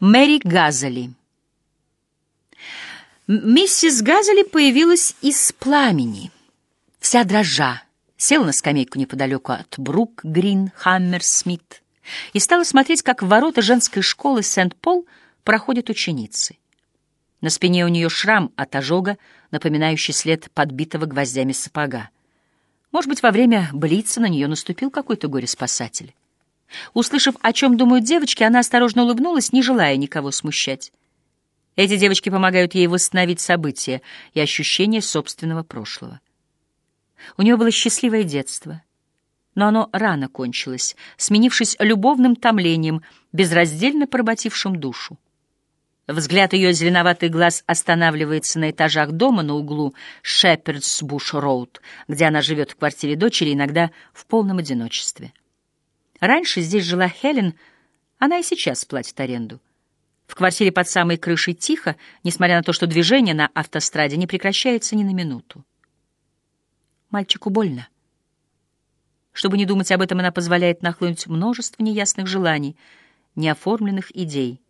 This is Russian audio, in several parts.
Мэри Газели Миссис Газели появилась из пламени, вся дрожа, села на скамейку неподалеку от Брук Грин Хаммерсмит и стала смотреть, как в ворота женской школы Сент-Пол проходят ученицы. На спине у нее шрам от ожога, напоминающий след подбитого гвоздями сапога. Может быть, во время блица на нее наступил какой-то горе-спасатель. Услышав, о чем думают девочки, она осторожно улыбнулась, не желая никого смущать. Эти девочки помогают ей восстановить события и ощущение собственного прошлого. У нее было счастливое детство, но оно рано кончилось, сменившись любовным томлением, безраздельно поработившим душу. Взгляд ее зеленоватый глаз останавливается на этажах дома на углу Шепердсбуш-роуд, где она живет в квартире дочери, иногда в полном одиночестве. Раньше здесь жила Хелен, она и сейчас платит аренду. В квартире под самой крышей тихо, несмотря на то, что движение на автостраде не прекращается ни на минуту. Мальчику больно. Чтобы не думать об этом, она позволяет нахлынуть множество неясных желаний, неоформленных идей.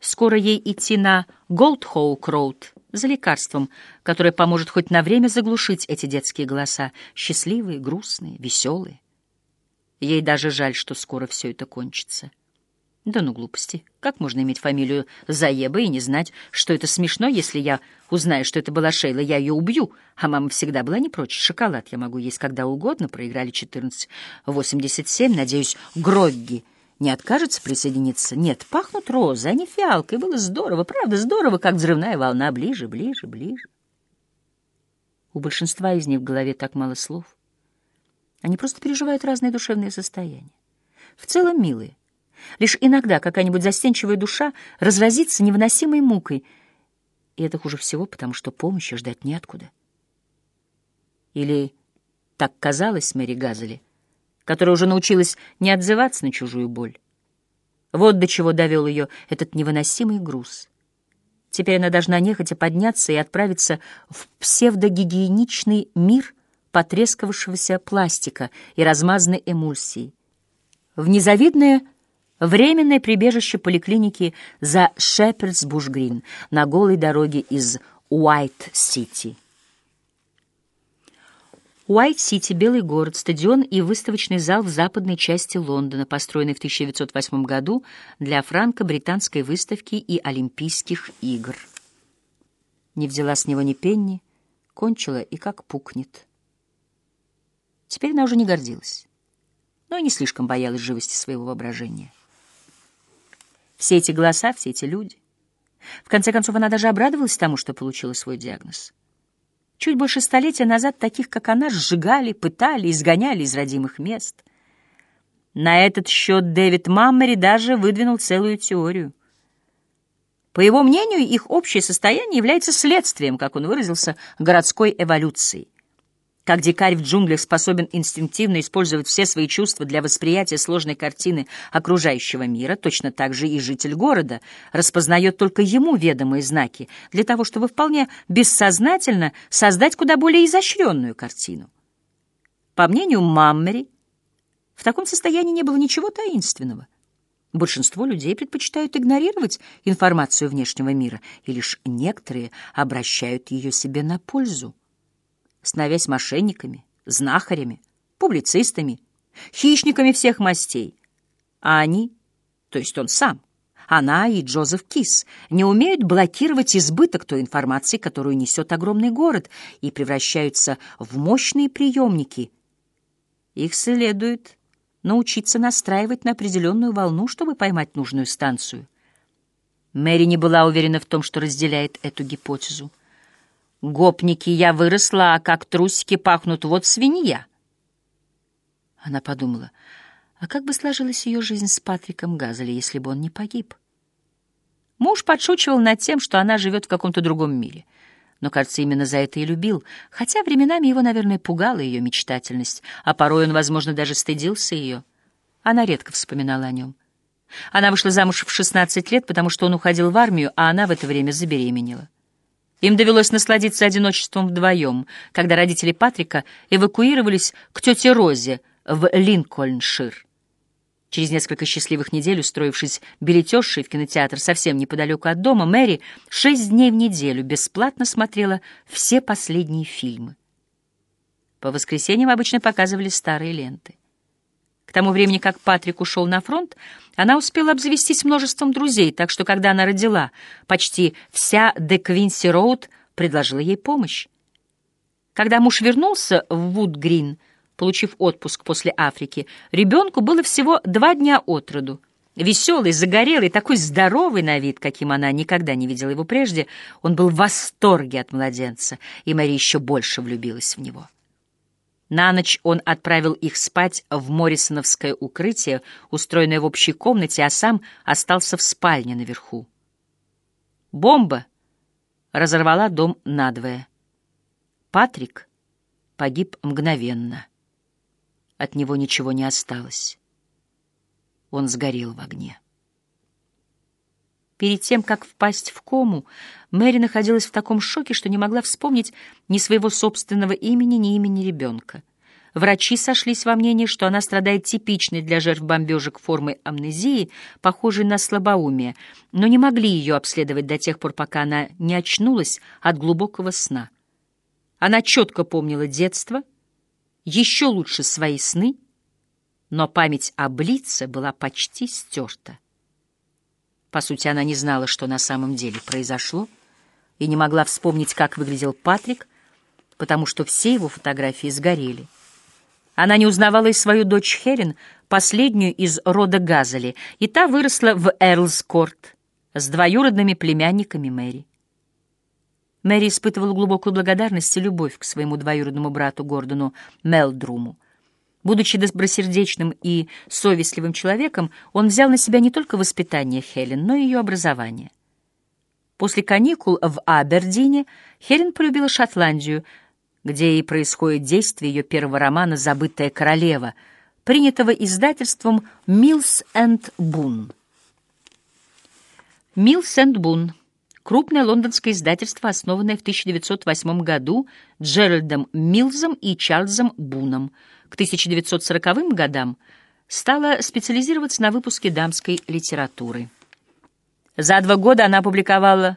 Скоро ей идти на Голдхоук-роуд за лекарством, которое поможет хоть на время заглушить эти детские голоса, счастливые, грустные, веселые. Ей даже жаль, что скоро все это кончится. Да ну глупости. Как можно иметь фамилию Заеба и не знать, что это смешно, если я узнаю, что это была Шейла, я ее убью. А мама всегда была не прочь. Шоколад я могу есть когда угодно. Проиграли 14.87. Надеюсь, Грогги не откажется присоединиться. Нет, пахнут розы, а не фиалкой. Было здорово, правда, здорово, как взрывная волна. Ближе, ближе, ближе. У большинства из них в голове так мало слов. Они просто переживают разные душевные состояния. В целом милые. Лишь иногда какая-нибудь застенчивая душа разразится невыносимой мукой. И это хуже всего, потому что помощи ждать неоткуда. Или так казалось Мэри Газели, которая уже научилась не отзываться на чужую боль. Вот до чего довел ее этот невыносимый груз. Теперь она должна нехотя подняться и отправиться в псевдогигиеничный мир потрескавшегося пластика и размазанной эмульсии, в незавидное временное прибежище поликлиники за Шепердсбуш-Грин на голой дороге из Уайт-Сити. Уайт-Сити — белый город, стадион и выставочный зал в западной части Лондона, построенный в 1908 году для франко-британской выставки и Олимпийских игр. Не взяла с него ни пенни, кончила и как пукнет. Теперь она уже не гордилась, но и не слишком боялась живости своего воображения. Все эти голоса, все эти люди. В конце концов, она даже обрадовалась тому, что получила свой диагноз. Чуть больше столетия назад таких, как она, сжигали, пытали, изгоняли из родимых мест. На этот счет Дэвид Маммери даже выдвинул целую теорию. По его мнению, их общее состояние является следствием, как он выразился, городской эволюции — как дикарь в джунглях способен инстинктивно использовать все свои чувства для восприятия сложной картины окружающего мира, точно так же и житель города распознает только ему ведомые знаки для того, чтобы вполне бессознательно создать куда более изощренную картину. По мнению Маммери, в таком состоянии не было ничего таинственного. Большинство людей предпочитают игнорировать информацию внешнего мира, и лишь некоторые обращают ее себе на пользу становясь мошенниками, знахарями, публицистами, хищниками всех мастей. А они, то есть он сам, она и Джозеф Кис, не умеют блокировать избыток той информации, которую несет огромный город, и превращаются в мощные приемники. Их следует научиться настраивать на определенную волну, чтобы поймать нужную станцию. Мэри не была уверена в том, что разделяет эту гипотезу. Гопники, я выросла, а как трусики пахнут, вот свинья. Она подумала, а как бы сложилась ее жизнь с Патриком Газели, если бы он не погиб? Муж подшучивал над тем, что она живет в каком-то другом мире. Но, кажется, именно за это и любил, хотя временами его, наверное, пугала ее мечтательность, а порой он, возможно, даже стыдился ее. Она редко вспоминала о нем. Она вышла замуж в 16 лет, потому что он уходил в армию, а она в это время забеременела. Им довелось насладиться одиночеством вдвоем, когда родители Патрика эвакуировались к тете Розе в Линкольншир. Через несколько счастливых недель, устроившись билетершей в кинотеатр совсем неподалеку от дома, Мэри шесть дней в неделю бесплатно смотрела все последние фильмы. По воскресеньям обычно показывали старые ленты. К тому времени, как Патрик ушел на фронт, она успела обзавестись множеством друзей, так что, когда она родила, почти вся Де Квинси Роуд предложила ей помощь. Когда муж вернулся в Вуд-Грин, получив отпуск после Африки, ребенку было всего два дня от роду. Веселый, загорелый, такой здоровый на вид, каким она никогда не видела его прежде, он был в восторге от младенца, и Мэри еще больше влюбилась в него. На ночь он отправил их спать в Моррисоновское укрытие, устроенное в общей комнате, а сам остался в спальне наверху. Бомба разорвала дом надвое. Патрик погиб мгновенно. От него ничего не осталось. Он сгорел в огне. Перед тем, как впасть в кому, Мэри находилась в таком шоке, что не могла вспомнить ни своего собственного имени, ни имени ребенка. Врачи сошлись во мнении, что она страдает типичной для жертв бомбежек формой амнезии, похожей на слабоумие, но не могли ее обследовать до тех пор, пока она не очнулась от глубокого сна. Она четко помнила детство, еще лучше свои сны, но память об лице была почти стерта. По сути, она не знала, что на самом деле произошло, и не могла вспомнить, как выглядел Патрик, потому что все его фотографии сгорели. Она не узнавала и свою дочь Хелен, последнюю из рода Газели, и та выросла в Эрлскорт с двоюродными племянниками Мэри. Мэри испытывала глубокую благодарность и любовь к своему двоюродному брату Гордону Мелдруму. Будучи добросердечным и совестливым человеком, он взял на себя не только воспитание Хелен, но и ее образование. После каникул в Абердине Хелен полюбила Шотландию, где и происходит действие ее первого романа «Забытая королева», принятого издательством «Милс энд Бун». «Милс энд Бун» — крупное лондонское издательство, основанное в 1908 году Джеральдом Милзом и Чарльзом Буном — к 1940 годам стала специализироваться на выпуске дамской литературы. За два года она опубликовала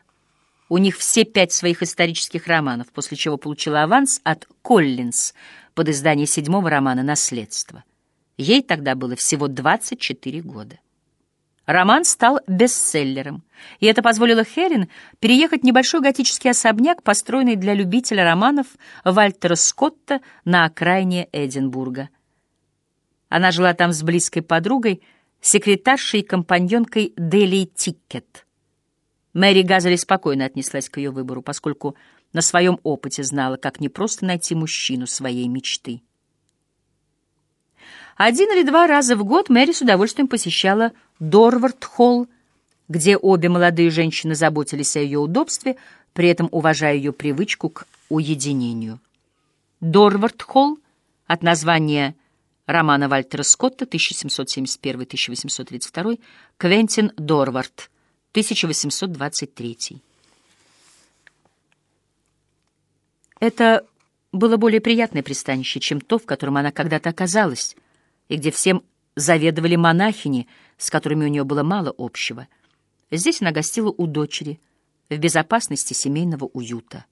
у них все пять своих исторических романов, после чего получила аванс от Коллинз под издание седьмого романа «Наследство». Ей тогда было всего 24 года. Роман стал бестселлером, и это позволило Херин переехать в небольшой готический особняк, построенный для любителя романов Вальтера Скотта на окраине Эдинбурга. Она жила там с близкой подругой, секретаршей и компаньонкой Дели Тиккет. Мэри Газели спокойно отнеслась к ее выбору, поскольку на своем опыте знала, как непросто найти мужчину своей мечты. Один или два раза в год Мэри с удовольствием посещала Дорвард-холл, где обе молодые женщины заботились о ее удобстве, при этом уважая ее привычку к уединению. Дорвард-холл от названия романа Вальтера Скотта 1771-1832 Квентин Дорвард 1823. Это было более приятное пристанище, чем то, в котором она когда-то оказалась — и где всем заведовали монахини, с которыми у нее было мало общего. Здесь она гостила у дочери, в безопасности семейного уюта.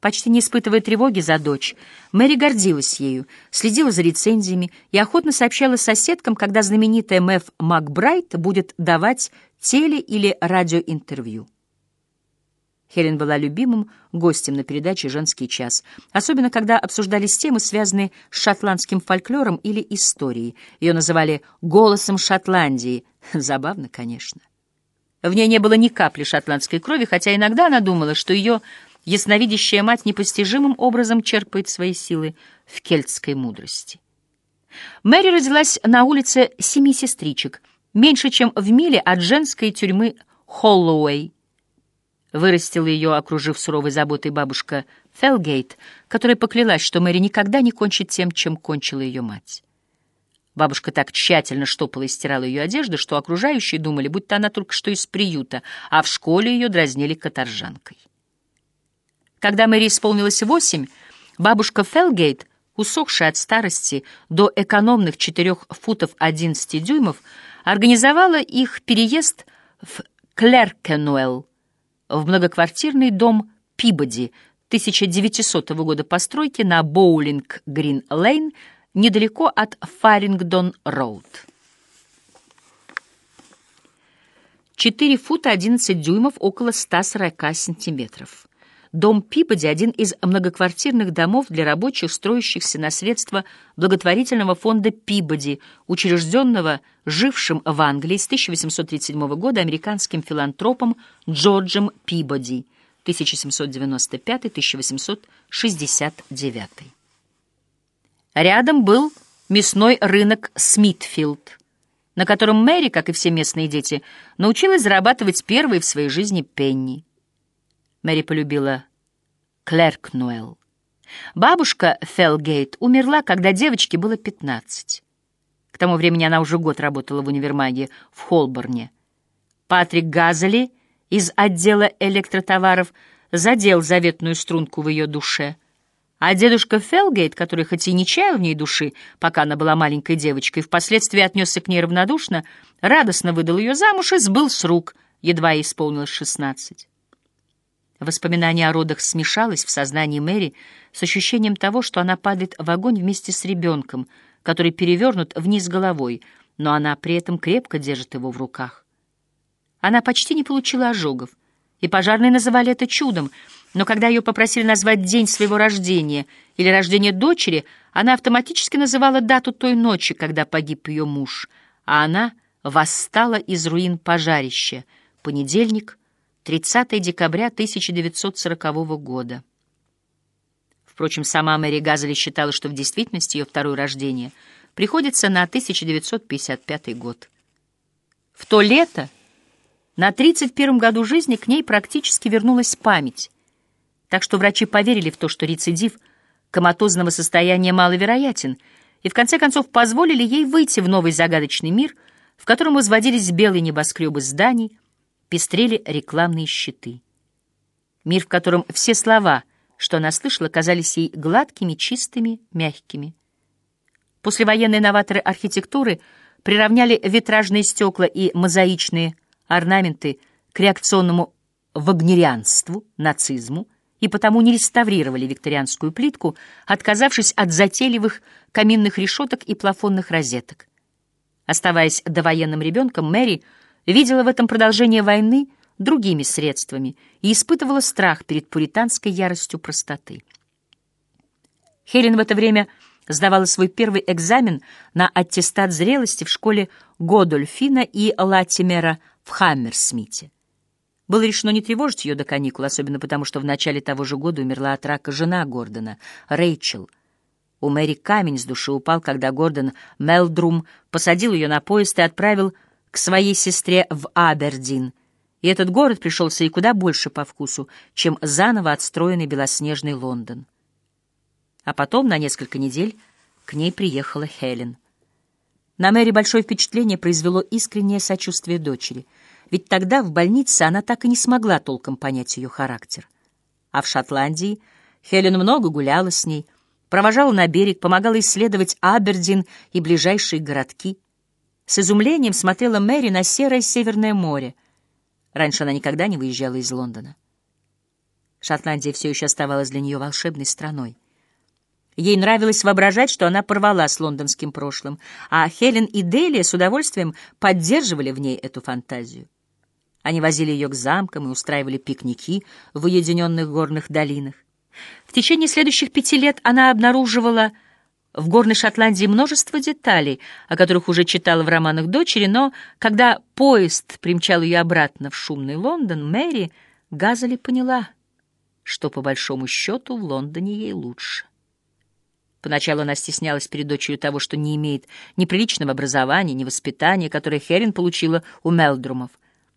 Почти не испытывая тревоги за дочь, Мэри гордилась ею, следила за рецензиями и охотно сообщала соседкам, когда знаменитая Мэв Макбрайт будет давать теле- или радиоинтервью. Хелен была любимым гостем на передаче «Женский час», особенно когда обсуждались темы, связанные с шотландским фольклором или историей. Ее называли «голосом Шотландии». Забавно, конечно. В ней не было ни капли шотландской крови, хотя иногда она думала, что ее ясновидящая мать непостижимым образом черпает свои силы в кельтской мудрости. Мэри родилась на улице Семи Сестричек, меньше чем в миле от женской тюрьмы Холлоуэй, Вырастила ее, окружив суровой заботой бабушка Фелгейт, которая поклялась, что Мэри никогда не кончит тем, чем кончила ее мать. Бабушка так тщательно штопала и стирала ее одежду, что окружающие думали, будто она только что из приюта, а в школе ее дразнили каторжанкой. Когда Мэри исполнилось восемь, бабушка Фелгейт усохшая от старости до экономных 4 футов 11 дюймов, организовала их переезд в Клеркенуэлл, в многоквартирный дом Пибоди 1900 года постройки на Боулинг-Грин-Лейн недалеко от Фарингдон-Роуд. 4 фута 11 дюймов, около 140 сантиметров. Дом Пибоди — один из многоквартирных домов для рабочих, строящихся на средства благотворительного фонда Пибоди, учрежденного жившим в Англии с 1837 года американским филантропом Джорджем Пибоди 1795-1869. Рядом был мясной рынок Смитфилд, на котором Мэри, как и все местные дети, научилась зарабатывать первые в своей жизни пенни. Мэри полюбила Клеркнуэлл. Бабушка Фелгейт умерла, когда девочке было 15. К тому времени она уже год работала в универмаге в Холборне. Патрик Газели из отдела электротоваров задел заветную струнку в ее душе. А дедушка Фелгейт, который хоть и не чаял в ней души, пока она была маленькой девочкой, впоследствии отнесся к ней равнодушно, радостно выдал ее замуж и сбыл с рук, едва ей исполнилось шестнадцать. Воспоминание о родах смешалось в сознании Мэри с ощущением того, что она падает в огонь вместе с ребенком, который перевернут вниз головой, но она при этом крепко держит его в руках. Она почти не получила ожогов, и пожарные называли это чудом, но когда ее попросили назвать день своего рождения или рождения дочери, она автоматически называла дату той ночи, когда погиб ее муж, а она восстала из руин пожарища. Понедельник — 30 декабря 1940 года. Впрочем, сама Мэри Газели считала, что в действительности ее второе рождение приходится на 1955 год. В то лето, на 31 году жизни, к ней практически вернулась память, так что врачи поверили в то, что рецидив коматозного состояния маловероятен, и в конце концов позволили ей выйти в новый загадочный мир, в котором возводились белые небоскребы зданий, пестрели рекламные щиты. Мир, в котором все слова, что она слышала, казались ей гладкими, чистыми, мягкими. Послевоенные новаторы архитектуры приравняли витражные стекла и мозаичные орнаменты к реакционному вагнерианству, нацизму, и потому не реставрировали викторианскую плитку, отказавшись от затейливых каминных решеток и плафонных розеток. Оставаясь довоенным ребенком, Мэри — видела в этом продолжение войны другими средствами и испытывала страх перед пуританской яростью простоты. Хелен в это время сдавала свой первый экзамен на аттестат зрелости в школе Годольфина и Латимера в Хаммерсмите. Было решено не тревожить ее до каникул, особенно потому, что в начале того же года умерла от рака жена Гордона, Рэйчел. У Мэри камень с души упал, когда Гордон Мелдрум посадил ее на поезд и отправил к своей сестре в Абердин, и этот город пришелся ей куда больше по вкусу, чем заново отстроенный белоснежный Лондон. А потом на несколько недель к ней приехала Хелен. На Мэри большое впечатление произвело искреннее сочувствие дочери, ведь тогда в больнице она так и не смогла толком понять ее характер. А в Шотландии Хелен много гуляла с ней, провожала на берег, помогала исследовать Абердин и ближайшие городки — с изумлением смотрела Мэри на серое Северное море. Раньше она никогда не выезжала из Лондона. Шотландия все еще оставалась для нее волшебной страной. Ей нравилось воображать, что она порвала с лондонским прошлым, а Хелен и Делия с удовольствием поддерживали в ней эту фантазию. Они возили ее к замкам и устраивали пикники в уединенных горных долинах. В течение следующих пяти лет она обнаруживала в горной Шотландии множество деталей, о которых уже читала в романах дочери, но когда поезд примчал ее обратно в шумный Лондон, Мэри Газели поняла, что по большому счету в Лондоне ей лучше. Поначалу она стеснялась перед дочерью того, что не имеет ни приличного образования, ни воспитания, которое Херин получила у Мелдрумов.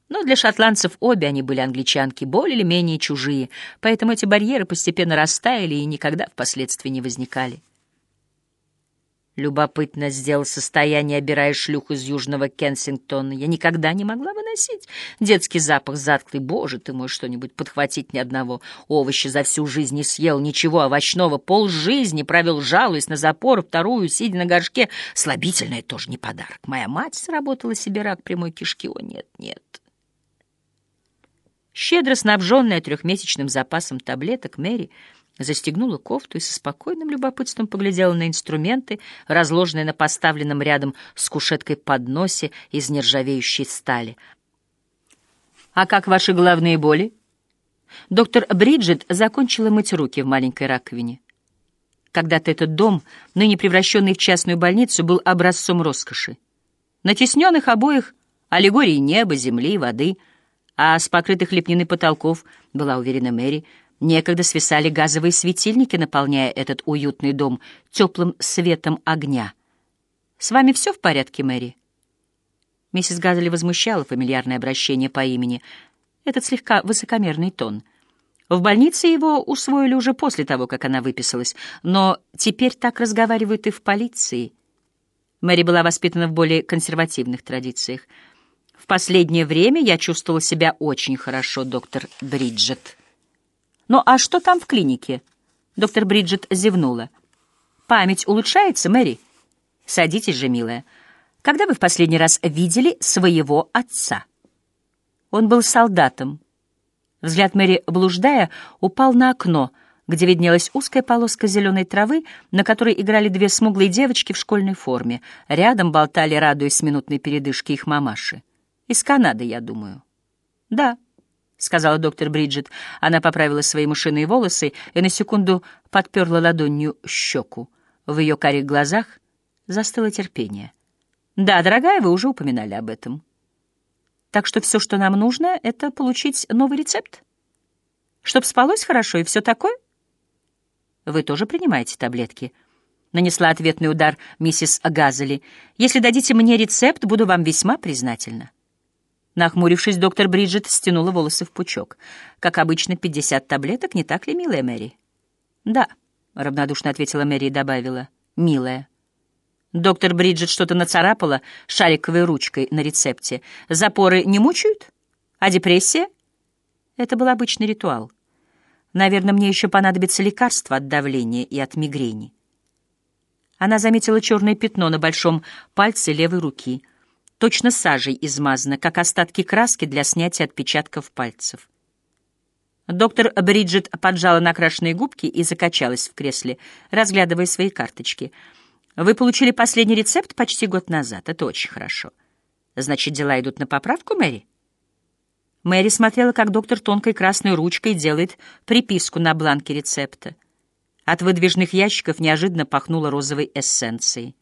Но для шотландцев обе они были англичанки, более или менее чужие, поэтому эти барьеры постепенно растаяли и никогда впоследствии не возникали. Любопытно сделал состояние, обирая шлюх из южного Кенсингтона. Я никогда не могла выносить детский запах затклый. Боже ты мой, что-нибудь подхватить ни одного овоща за всю жизнь не съел, ничего овощного. Пол жизни провел, жалуясь на запор, вторую, сидя на горшке. Слабительное тоже не подарок. Моя мать сработала себе рак прямой кишки. О, нет, нет. Щедро снабженная трехмесячным запасом таблеток, Мэри застегнула кофту и со спокойным любопытством поглядела на инструменты, разложенные на поставленном рядом с кушеткой подносе из нержавеющей стали. «А как ваши головные боли?» Доктор Бриджит закончила мыть руки в маленькой раковине. Когда-то этот дом, ныне превращенный в частную больницу, был образцом роскоши. На тесненных обоях аллегории неба, земли, воды, а с покрытых лепнины потолков, была уверена Мэри, — Некогда свисали газовые светильники, наполняя этот уютный дом теплым светом огня. «С вами все в порядке, Мэри?» Миссис Газели возмущала фамильярное обращение по имени, этот слегка высокомерный тон. В больнице его усвоили уже после того, как она выписалась, но теперь так разговаривают и в полиции. Мэри была воспитана в более консервативных традициях. «В последнее время я чувствовала себя очень хорошо, доктор Бриджет». «Ну а что там в клинике?» Доктор Бриджит зевнула. «Память улучшается, Мэри?» «Садитесь же, милая. Когда вы в последний раз видели своего отца?» Он был солдатом. Взгляд Мэри, блуждая, упал на окно, где виднелась узкая полоска зеленой травы, на которой играли две смуглые девочки в школьной форме. Рядом болтали, радуясь минутной передышке их мамаши. «Из Канады, я думаю». «Да». — сказала доктор Бриджит. Она поправила свои мышиные волосы и на секунду подперла ладонью щеку. В ее карих глазах застыло терпение. «Да, дорогая, вы уже упоминали об этом. Так что все, что нам нужно, — это получить новый рецепт? Чтоб спалось хорошо и все такое? Вы тоже принимаете таблетки?» Нанесла ответный удар миссис Газели. «Если дадите мне рецепт, буду вам весьма признательна». Нахмурившись, доктор Бриджит стянула волосы в пучок. Как обычно, пятьдесят таблеток, не так ли, милая Мэри? Да, равнодушно ответила Мэри и добавила. Милая. Доктор Бриджит что-то нацарапала шариковой ручкой на рецепте. Запоры не мучают? А депрессия? Это был обычный ритуал. Наверное, мне еще понадобится лекарство от давления и от мигрени. Она заметила черное пятно на большом пальце левой руки — точно сажей измазана, как остатки краски для снятия отпечатков пальцев. Доктор Бриджит поджала накрашенные губки и закачалась в кресле, разглядывая свои карточки. «Вы получили последний рецепт почти год назад. Это очень хорошо. Значит, дела идут на поправку, Мэри?» Мэри смотрела, как доктор тонкой красной ручкой делает приписку на бланке рецепта. От выдвижных ящиков неожиданно пахнуло розовой эссенцией.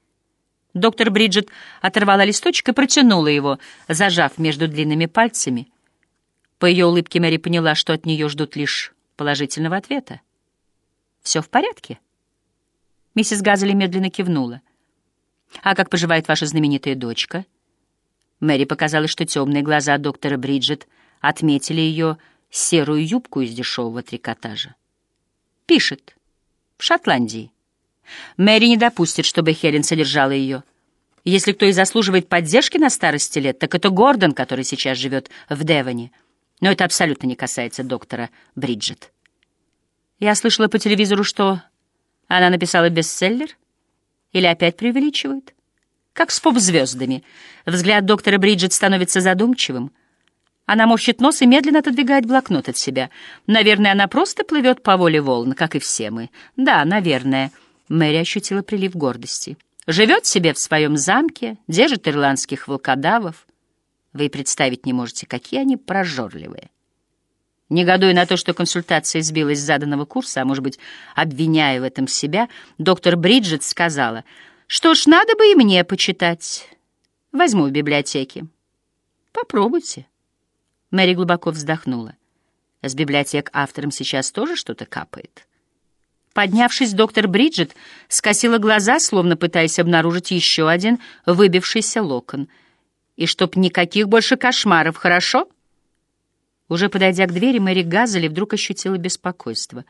Доктор Бриджит оторвала листочек и протянула его, зажав между длинными пальцами. По ее улыбке Мэри поняла, что от нее ждут лишь положительного ответа. «Все в порядке?» Миссис Газели медленно кивнула. «А как поживает ваша знаменитая дочка?» Мэри показалось, что темные глаза доктора Бриджит отметили ее серую юбку из дешевого трикотажа. «Пишет. В Шотландии. Мэри не допустит, чтобы Хелен содержала ее. Если кто и заслуживает поддержки на старости лет, так это Гордон, который сейчас живет в Девоне. Но это абсолютно не касается доктора Бриджит. Я слышала по телевизору, что она написала бестселлер? Или опять преувеличивает? Как с поп-звездами. Взгляд доктора Бриджит становится задумчивым. Она морщит нос и медленно отодвигает блокнот от себя. Наверное, она просто плывет по воле волн, как и все мы. Да, наверное. Мэри ощутила прилив гордости. Живет себе в своем замке, держит ирландских волкодавов. Вы представить не можете, какие они прожорливые. Негодуя на то, что консультация сбилась с заданного курса, а, может быть, обвиняя в этом себя, доктор Бриджит сказала, «Что ж, надо бы и мне почитать. Возьму в библиотеке». «Попробуйте». Мэри глубоко вздохнула. «С библиотек авторам сейчас тоже что-то капает». Поднявшись, доктор Бриджит скосила глаза, словно пытаясь обнаружить еще один выбившийся локон. «И чтоб никаких больше кошмаров, хорошо?» Уже подойдя к двери, Мэри Газели вдруг ощутила беспокойство.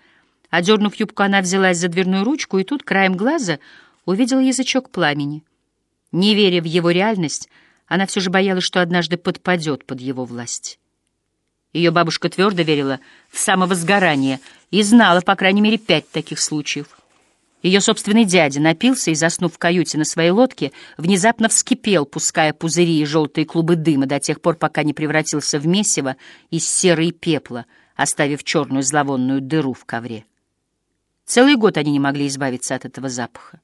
Одернув юбку, она взялась за дверную ручку, и тут краем глаза увидела язычок пламени. Не веря в его реальность, она все же боялась, что однажды подпадет под его власть. Ее бабушка твердо верила в самовозгорание и знала, по крайней мере, пять таких случаев. Ее собственный дядя напился и, заснув в каюте на своей лодке, внезапно вскипел, пуская пузыри и желтые клубы дыма до тех пор, пока не превратился в месиво из серы и пепла, оставив черную зловонную дыру в ковре. Целый год они не могли избавиться от этого запаха.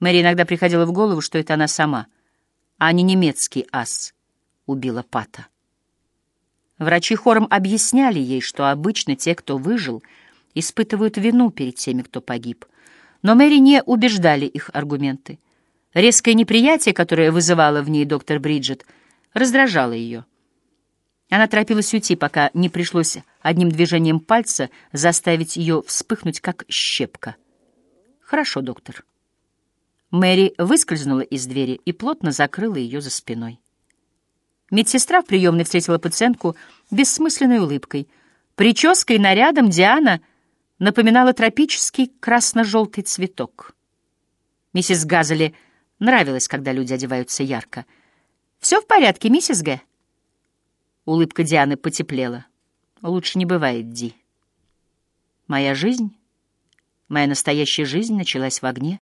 Мэри иногда приходила в голову, что это она сама, а не немецкий ас, убила Пата. Врачи хором объясняли ей, что обычно те, кто выжил, испытывают вину перед теми, кто погиб. Но Мэри не убеждали их аргументы. Резкое неприятие, которое вызывало в ней доктор Бриджит, раздражало ее. Она торопилась уйти, пока не пришлось одним движением пальца заставить ее вспыхнуть, как щепка. «Хорошо, доктор». Мэри выскользнула из двери и плотно закрыла ее за спиной. Медсестра в приемной встретила пациентку бессмысленной улыбкой. Прической и нарядом Диана напоминала тропический красно-желтый цветок. Миссис Газели нравилось, когда люди одеваются ярко. «Все в порядке, миссис Г?» Улыбка Дианы потеплела. «Лучше не бывает, Ди. Моя жизнь, моя настоящая жизнь началась в огне.